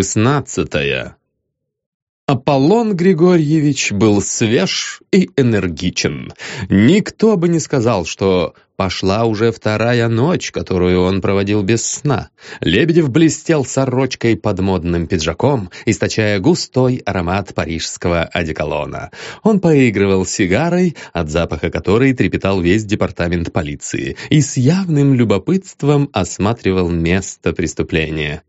Шестнадцатая Аполлон Григорьевич был свеж и энергичен. Никто бы не сказал, что пошла уже вторая ночь, которую он проводил без сна. Лебедев блестел сорочкой под модным пиджаком, источая густой аромат парижского одеколона. Он поигрывал сигарой, от запаха которой трепетал весь департамент полиции, и с явным любопытством осматривал место преступления.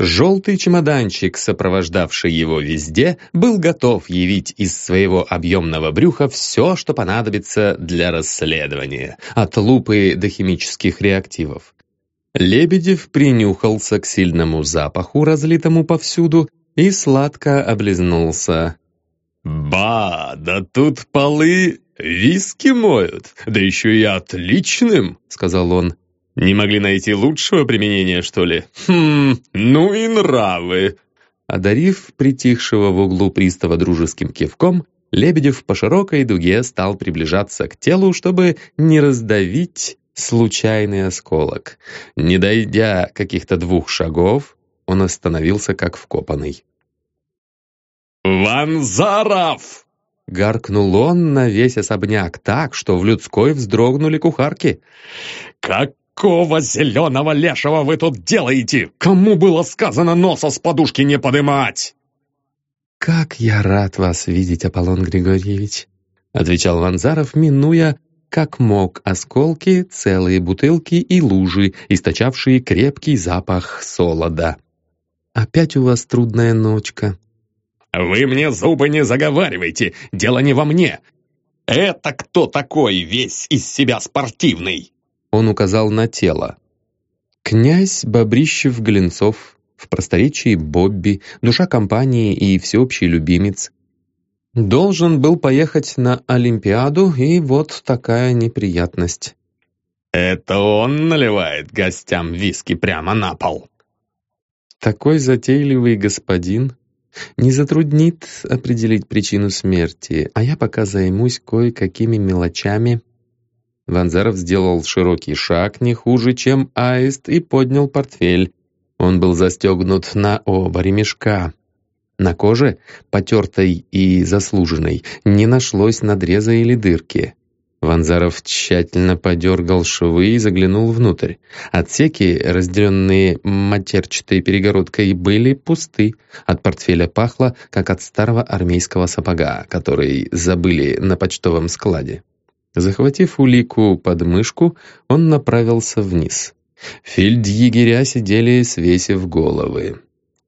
Желтый чемоданчик, сопровождавший его везде, был готов явить из своего объемного брюха все, что понадобится для расследования, от лупы до химических реактивов. Лебедев принюхался к сильному запаху, разлитому повсюду, и сладко облизнулся. «Ба, да тут полы виски моют, да еще и отличным!» — сказал он. Не могли найти лучшего применения, что ли? Хм, ну и нравы!» Одарив притихшего в углу пристава дружеским кивком, Лебедев по широкой дуге стал приближаться к телу, чтобы не раздавить случайный осколок. Не дойдя каких-то двух шагов, он остановился как вкопанный. «Ванзаров!» — гаркнул он на весь особняк так, что в людской вздрогнули кухарки. «Как «Какого зеленого лешего вы тут делаете? Кому было сказано носа с подушки не подымать?» «Как я рад вас видеть, Аполлон Григорьевич!» отвечал Ванзаров, минуя, как мог, осколки, целые бутылки и лужи, источавшие крепкий запах солода. «Опять у вас трудная ночка». «Вы мне зубы не заговаривайте, дело не во мне. Это кто такой весь из себя спортивный?» Он указал на тело. Князь Бобрищев-Глинцов, в просторечии Бобби, душа компании и всеобщий любимец, должен был поехать на Олимпиаду, и вот такая неприятность. «Это он наливает гостям виски прямо на пол?» Такой затейливый господин не затруднит определить причину смерти, а я пока займусь кое-какими мелочами Ванзаров сделал широкий шаг, не хуже, чем аист, и поднял портфель. Он был застегнут на оба ремешка. На коже, потертой и заслуженной, не нашлось надреза или дырки. Ванзаров тщательно подергал швы и заглянул внутрь. Отсеки, разделенные матерчатой перегородкой, были пусты. От портфеля пахло, как от старого армейского сапога, который забыли на почтовом складе. Захватив улику под мышку, он направился вниз. Фельдъегеря сидели, свесив головы.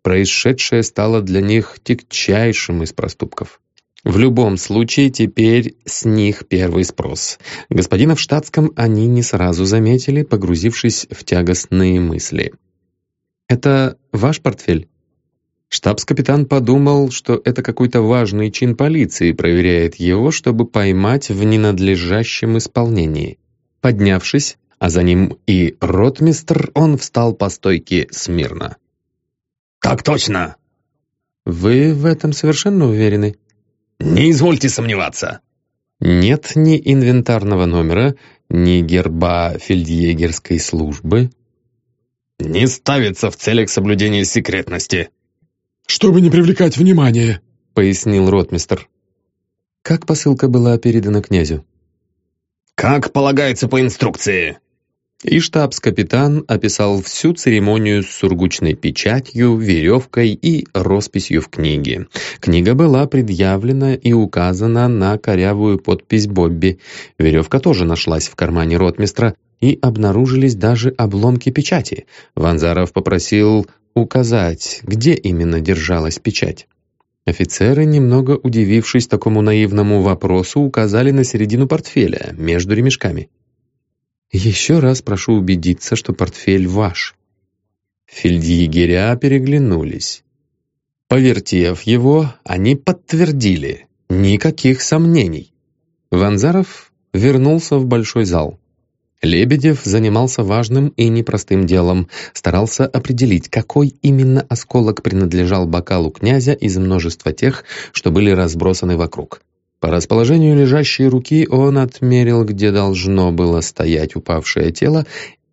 Происшедшее стало для них тягчайшим из проступков. В любом случае, теперь с них первый спрос. Господина в штатском они не сразу заметили, погрузившись в тягостные мысли. «Это ваш портфель?» Штабс-капитан подумал, что это какой-то важный чин полиции проверяет его, чтобы поймать в ненадлежащем исполнении. Поднявшись, а за ним и ротмистр, он встал по стойке смирно. «Так точно!» «Вы в этом совершенно уверены?» «Не извольте сомневаться!» «Нет ни инвентарного номера, ни герба фельдъегерской службы?» «Не ставится в целях соблюдения секретности», «Чтобы не привлекать внимания», — пояснил ротмистр. «Как посылка была передана князю?» «Как полагается по инструкции». И штабс-капитан описал всю церемонию с сургучной печатью, веревкой и росписью в книге. Книга была предъявлена и указана на корявую подпись Бобби. Веревка тоже нашлась в кармане ротмистра, и обнаружились даже обломки печати. Ванзаров попросил указать, где именно держалась печать. Офицеры, немного удивившись такому наивному вопросу, указали на середину портфеля, между ремешками. «Еще раз прошу убедиться, что портфель ваш». Фельдъегеря переглянулись. Повертев его, они подтвердили. Никаких сомнений. Ванзаров вернулся в большой зал. Лебедев занимался важным и непростым делом, старался определить, какой именно осколок принадлежал бокалу князя из множества тех, что были разбросаны вокруг. По расположению лежащей руки он отмерил, где должно было стоять упавшее тело,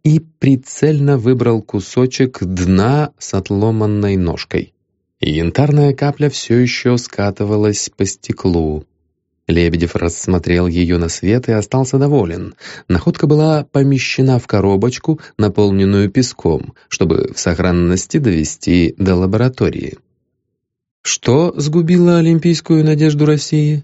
и прицельно выбрал кусочек дна с отломанной ножкой. Янтарная капля все еще скатывалась по стеклу. Лебедев рассмотрел ее на свет и остался доволен. Находка была помещена в коробочку, наполненную песком, чтобы в сохранности довести до лаборатории. Что сгубило олимпийскую надежду России?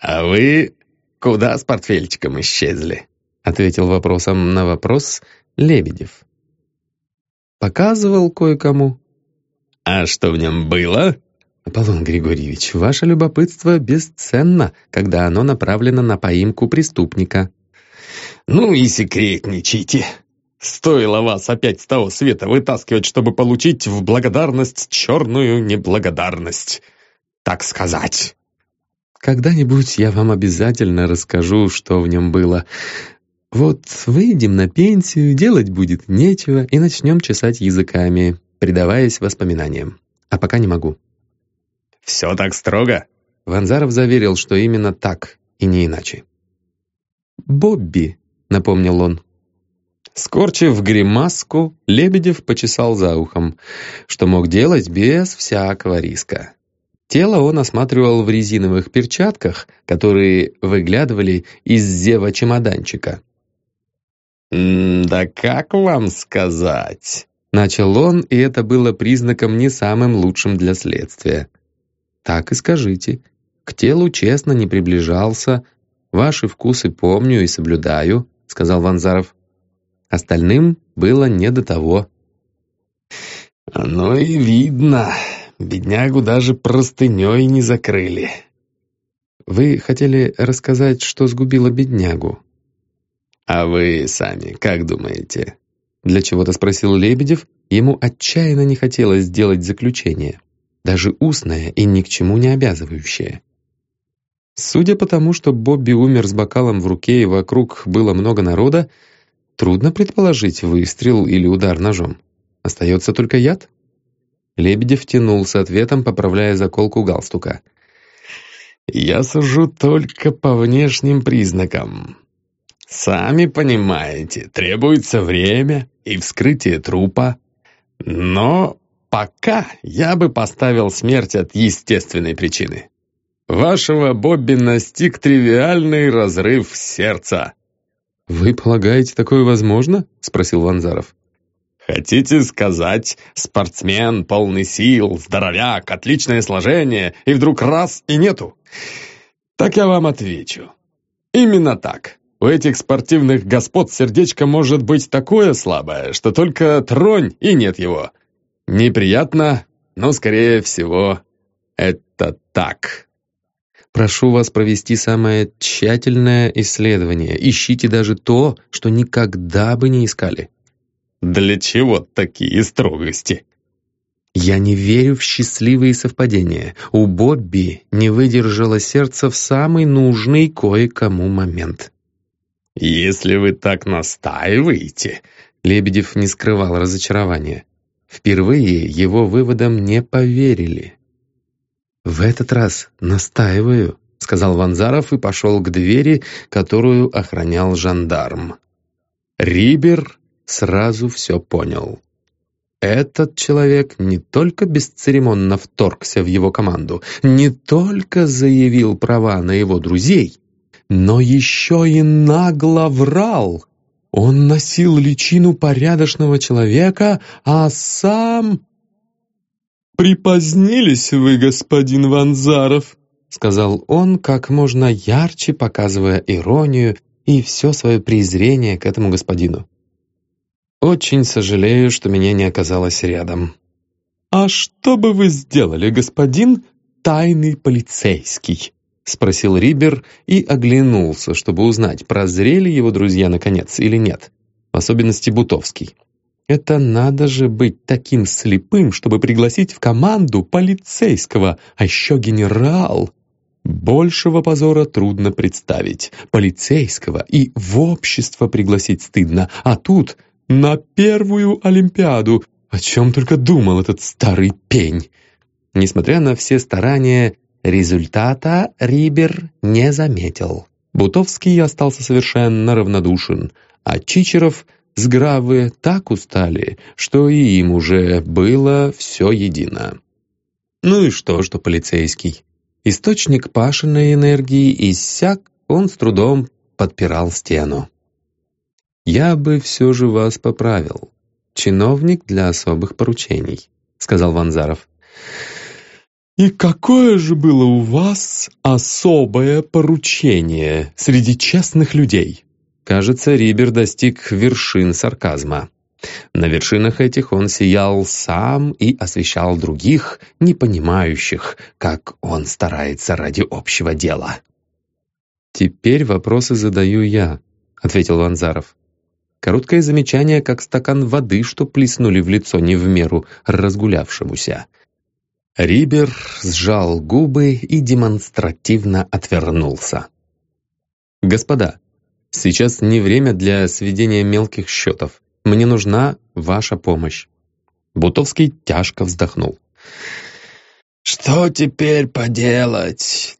«А вы куда с портфельчиком исчезли?» ответил вопросом на вопрос Лебедев. «Показывал кое-кому». «А что в нем было?» «Аполлон Григорьевич, ваше любопытство бесценно, когда оно направлено на поимку преступника». «Ну и секретничайте. Стоило вас опять с того света вытаскивать, чтобы получить в благодарность черную неблагодарность, так сказать». «Когда-нибудь я вам обязательно расскажу, что в нем было. Вот выйдем на пенсию, делать будет нечего, и начнем чесать языками, предаваясь воспоминаниям. А пока не могу». «Все так строго?» Ванзаров заверил, что именно так и не иначе. «Бобби», — напомнил он. Скорчив гримаску, Лебедев почесал за ухом, что мог делать без всякого риска. Тело он осматривал в резиновых перчатках, которые выглядывали из зева чемоданчика. «Да как вам сказать?» Начал он, и это было признаком не самым лучшим для следствия. Так и скажите. К телу честно не приближался. Ваши вкусы помню и соблюдаю, сказал Ванзаров. Остальным было не до того. «Ну и видно. Беднягу даже простыней не закрыли». «Вы хотели рассказать, что сгубило беднягу?» «А вы сами как думаете?» Для чего-то спросил Лебедев. Ему отчаянно не хотелось сделать заключение даже устное и ни к чему не обязывающее. Судя по тому, что Бобби умер с бокалом в руке и вокруг было много народа, трудно предположить выстрел или удар ножом. Остается только яд? Лебедев тянул с ответом, поправляя заколку галстука. «Я сужу только по внешним признакам. Сами понимаете, требуется время и вскрытие трупа. Но Пока я бы поставил смерть от естественной причины. Вашего Бобби настиг тривиальный разрыв сердца. «Вы полагаете, такое возможно?» — спросил Ванзаров. «Хотите сказать, спортсмен, полный сил, здоровяк, отличное сложение, и вдруг раз и нету?» Так я вам отвечу. Именно так. У этих спортивных господ сердечко может быть такое слабое, что только тронь и нет его. Неприятно, но, скорее всего, это так. Прошу вас провести самое тщательное исследование. Ищите даже то, что никогда бы не искали. Для чего такие строгости? Я не верю в счастливые совпадения. У Бобби не выдержало сердце в самый нужный кое-кому момент. «Если вы так настаиваете...» Лебедев не скрывал разочарования. Впервые его выводам не поверили. «В этот раз настаиваю», — сказал Ванзаров и пошел к двери, которую охранял жандарм. Рибер сразу все понял. Этот человек не только бесцеремонно вторгся в его команду, не только заявил права на его друзей, но еще и нагло врал. Он носил личину порядочного человека, а сам... «Припозднились вы, господин Ванзаров», — сказал он, как можно ярче показывая иронию и все свое презрение к этому господину. «Очень сожалею, что меня не оказалось рядом». «А что бы вы сделали, господин тайный полицейский?» — спросил Рибер и оглянулся, чтобы узнать, прозрели его друзья наконец или нет, в особенности Бутовский. Это надо же быть таким слепым, чтобы пригласить в команду полицейского, а еще генерал. Большего позора трудно представить. Полицейского и в общество пригласить стыдно, а тут на первую Олимпиаду. О чем только думал этот старый пень. Несмотря на все старания, Результата Рибер не заметил. Бутовский остался совершенно равнодушен, а Чичеров с Гравы так устали, что и им уже было все едино. Ну и что, что полицейский? Источник Пашиной энергии иссяк, он с трудом подпирал стену. «Я бы все же вас поправил. Чиновник для особых поручений», — сказал Ванзаров. «И какое же было у вас особое поручение среди честных людей?» Кажется, Рибер достиг вершин сарказма. На вершинах этих он сиял сам и освещал других, не понимающих, как он старается ради общего дела. «Теперь вопросы задаю я», — ответил Ванзаров. Короткое замечание, как стакан воды, что плеснули в лицо не в меру разгулявшемуся. Рибер сжал губы и демонстративно отвернулся. «Господа, сейчас не время для сведения мелких счетов. Мне нужна ваша помощь». Бутовский тяжко вздохнул. «Что теперь поделать?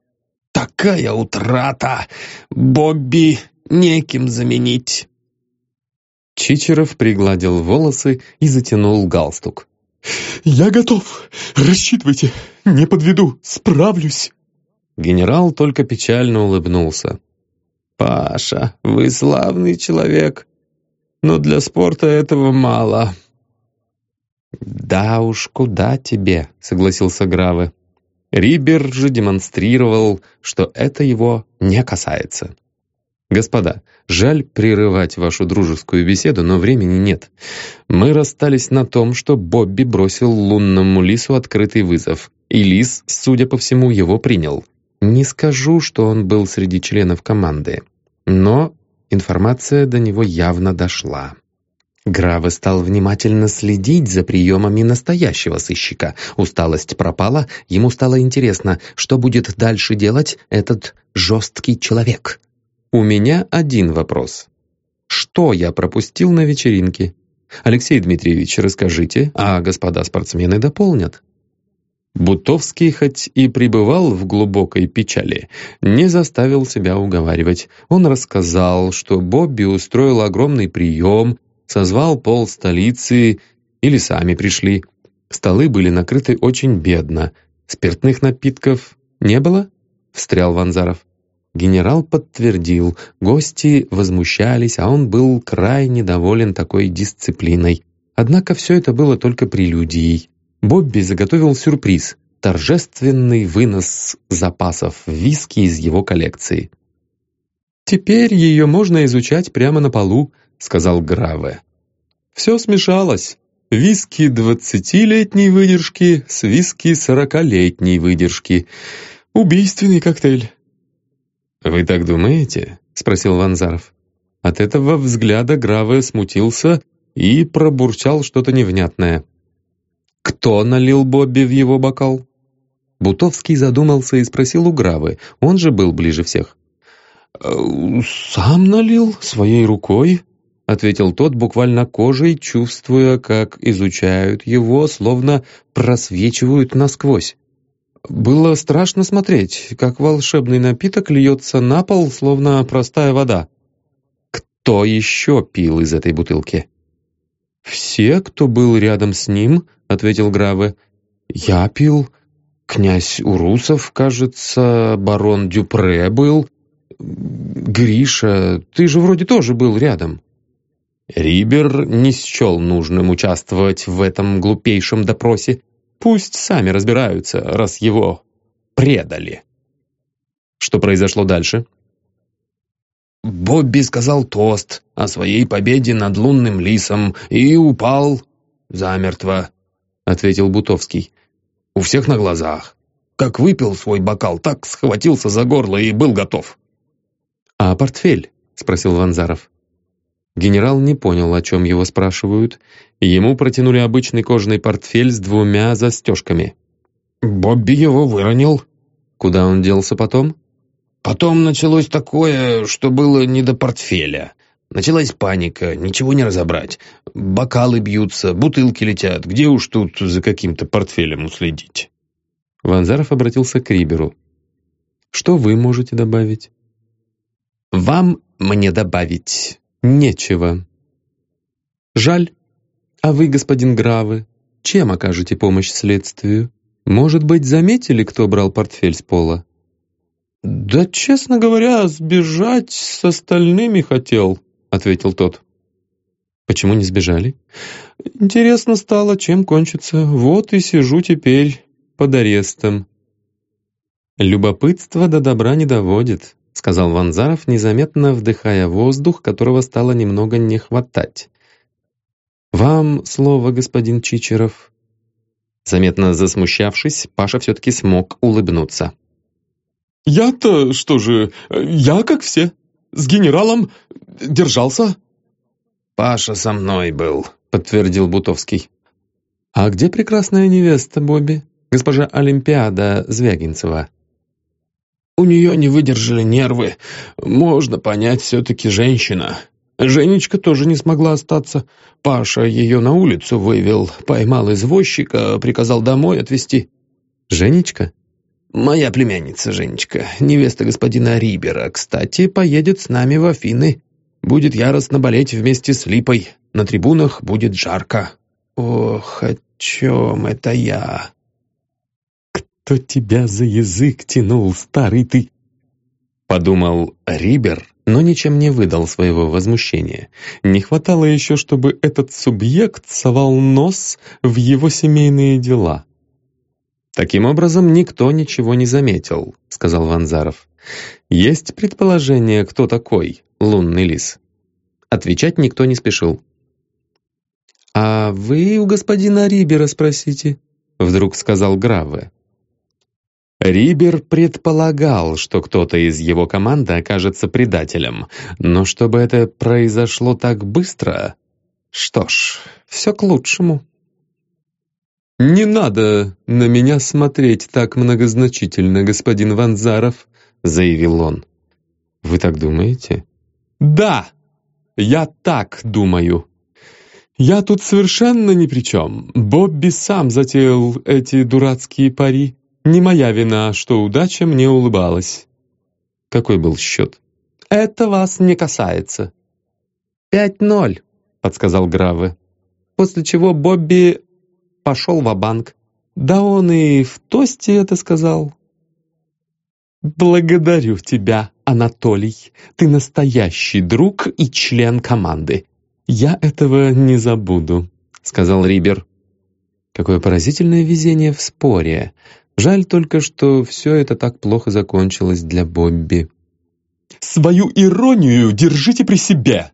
Такая утрата! Бобби неким заменить!» Чичеров пригладил волосы и затянул галстук. «Я готов! Рассчитывайте! Не подведу! Справлюсь!» Генерал только печально улыбнулся. «Паша, вы славный человек, но для спорта этого мало». «Да уж, куда тебе?» — согласился Гравы. Рибер же демонстрировал, что это его не касается. «Господа, жаль прерывать вашу дружескую беседу, но времени нет. Мы расстались на том, что Бобби бросил лунному лису открытый вызов, и лис, судя по всему, его принял. Не скажу, что он был среди членов команды, но информация до него явно дошла». Граве стал внимательно следить за приемами настоящего сыщика. Усталость пропала, ему стало интересно, что будет дальше делать этот жесткий человек. У меня один вопрос. Что я пропустил на вечеринке? Алексей Дмитриевич, расскажите, а господа спортсмены дополнят. Бутовский, хоть и пребывал в глубокой печали, не заставил себя уговаривать. Он рассказал, что Бобби устроил огромный прием, созвал пол столицы или сами пришли. Столы были накрыты очень бедно. Спиртных напитков не было? Встрял Ванзаров. Генерал подтвердил, гости возмущались, а он был крайне доволен такой дисциплиной. Однако все это было только прелюдией. Бобби заготовил сюрприз – торжественный вынос запасов виски из его коллекции. «Теперь ее можно изучать прямо на полу», – сказал Граве. «Все смешалось. Виски двадцатилетней выдержки с виски сорокалетней выдержки. Убийственный коктейль». «Вы так думаете?» — спросил Ванзаров. От этого взгляда Граве смутился и пробурчал что-то невнятное. «Кто налил Бобби в его бокал?» Бутовский задумался и спросил у Гравы, он же был ближе всех. «Э, «Сам налил, своей рукой», — ответил тот, буквально кожей, чувствуя, как изучают его, словно просвечивают насквозь. Было страшно смотреть, как волшебный напиток льется на пол, словно простая вода. Кто еще пил из этой бутылки? «Все, кто был рядом с ним», — ответил Граве. «Я пил. Князь Урусов, кажется, барон Дюпре был. Гриша, ты же вроде тоже был рядом». Рибер не счел нужным участвовать в этом глупейшем допросе. Пусть сами разбираются, раз его предали. Что произошло дальше? Бобби сказал тост о своей победе над лунным лисом и упал замертво, ответил Бутовский. У всех на глазах. Как выпил свой бокал, так схватился за горло и был готов. «А портфель?» — спросил Ванзаров. Генерал не понял, о чем его спрашивают. Ему протянули обычный кожаный портфель с двумя застежками. «Бобби его выронил». «Куда он делся потом?» «Потом началось такое, что было не до портфеля. Началась паника, ничего не разобрать. Бокалы бьются, бутылки летят. Где уж тут за каким-то портфелем уследить?» Ванзаров обратился к Риберу. «Что вы можете добавить?» «Вам мне добавить Нечего. Жаль. А вы, господин Гравы, чем окажете помощь следствию? Может быть, заметили, кто брал портфель с пола? «Да, честно говоря, сбежать с остальными хотел», — ответил тот. «Почему не сбежали?» «Интересно стало, чем кончится. Вот и сижу теперь под арестом». «Любопытство до добра не доводит», — сказал Ванзаров, незаметно вдыхая воздух, которого стало немного не хватать. «Вам слово, господин Чичеров». Заметно засмущавшись, Паша все-таки смог улыбнуться. «Я-то что же, я как все. С генералом держался». «Паша со мной был», — подтвердил Бутовский. «А где прекрасная невеста Бобби, госпожа Олимпиада Звягинцева?» «У нее не выдержали нервы. Можно понять, все-таки женщина. Женечка тоже не смогла остаться. Паша ее на улицу вывел, поймал извозчика, приказал домой отвезти». «Женечка?» «Моя племянница Женечка, невеста господина Рибера, кстати, поедет с нами в Афины. Будет яростно болеть вместе с Липой. На трибунах будет жарко. Ох, о чем это я?» «Кто тебя за язык тянул, старый ты?» Подумал Рибер, но ничем не выдал своего возмущения. Не хватало еще, чтобы этот субъект совал нос в его семейные дела. «Таким образом, никто ничего не заметил», — сказал Ванзаров. «Есть предположение, кто такой лунный лис?» Отвечать никто не спешил. «А вы у господина Рибера спросите», — вдруг сказал Граве. Рибер предполагал, что кто-то из его команды окажется предателем, но чтобы это произошло так быстро... Что ж, все к лучшему. «Не надо на меня смотреть так многозначительно, господин Ванзаров», — заявил он. «Вы так думаете?» «Да, я так думаю. Я тут совершенно ни при чем. Бобби сам затеял эти дурацкие пари. Не моя вина, что удача мне улыбалась». «Какой был счет?» «Это вас не касается». «Пять ноль», — подсказал Гравы. После чего Бобби пошел в банк Да он и в тосте это сказал. «Благодарю тебя, Анатолий. Ты настоящий друг и член команды. Я этого не забуду», — сказал Рибер. Какое поразительное везение в споре. Жаль только, что все это так плохо закончилось для Бобби. «Свою иронию держите при себе!»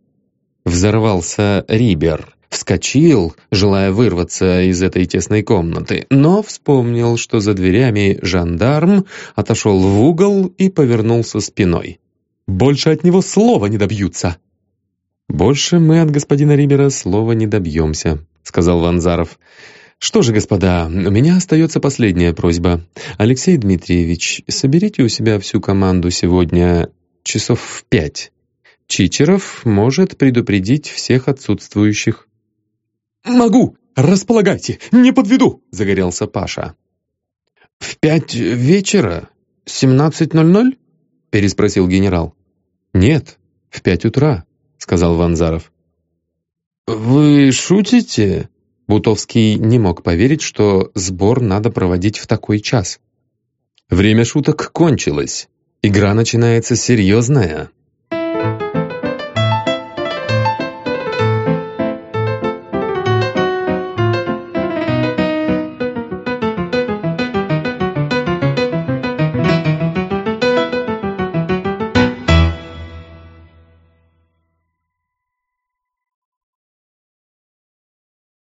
Взорвался Рибер. Вскочил, желая вырваться из этой тесной комнаты, но вспомнил, что за дверями жандарм отошел в угол и повернулся спиной. «Больше от него слова не добьются!» «Больше мы от господина Рибера слова не добьемся», — сказал Ванзаров. «Что же, господа, у меня остается последняя просьба. Алексей Дмитриевич, соберите у себя всю команду сегодня часов в пять. Чичеров может предупредить всех отсутствующих». «Могу! Располагайте! Не подведу!» — загорелся Паша. «В пять вечера? Семнадцать ноль ноль?» — переспросил генерал. «Нет, в пять утра», — сказал Ванзаров. «Вы шутите?» Бутовский не мог поверить, что сбор надо проводить в такой час. «Время шуток кончилось. Игра начинается серьезная».